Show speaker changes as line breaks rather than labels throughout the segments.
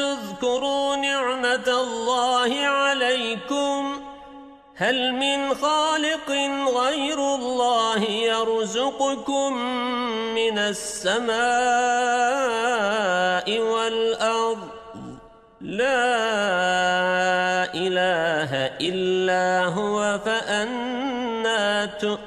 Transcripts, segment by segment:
اذكروا نعمة الله عليكم. هل من خالق غير الله يرزقكم من السماء والأرض؟ لا إله إلا هو فأنا تؤفكون.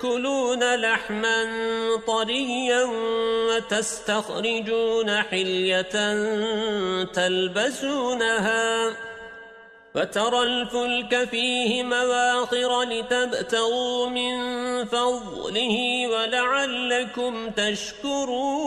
تأكلون لحما طريا وتستخرجون حلية تلبسونها وترى الفلك فيه مواخر لتبتغوا من فضله ولعلكم تشكرون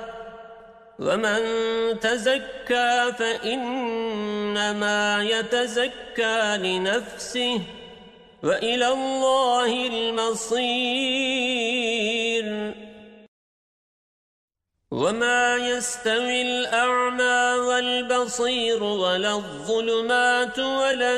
ومن تزكى فإنما يتزكى لنفسه وإلى الله المصير. وما يستوي الأعمى والبصير ولا الظلمات ولا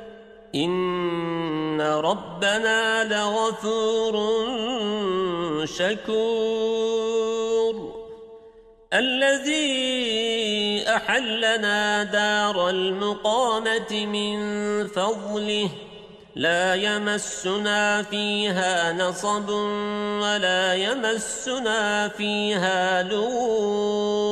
إن ربنا لغفور شكور الذي أحلنا دار المقامة من فضله لا يمسنا فيها نصب ولا يمسنا فيها لوب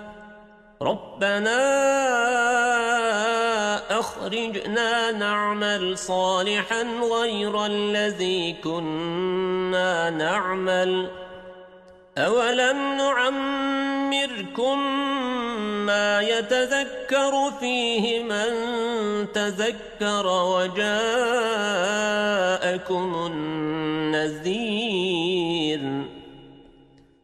ربنا أخرجنا نعمل صالحا غير الذي كنا نعمل. أولم نعمركم ما يتذكر فيه من تذكر وجاءكم النذير.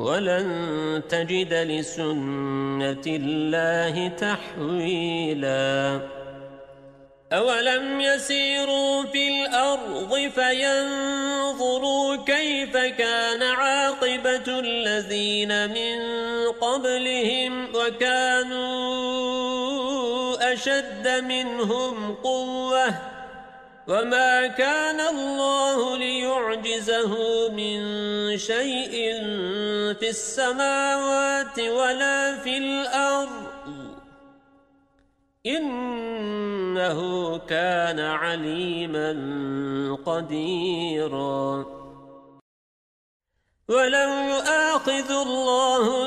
ولن تجد لسنة الله تحويلاً. أولم يسيروا في الأرض فينظروا كيف كان عاقبة الذين من قبلهم وكانوا أشد منهم قوة وما كان الله ليعجزه من شيء في السماوات ولا في الأرض إنه كان عليما قديرا ولو يؤاخذ الله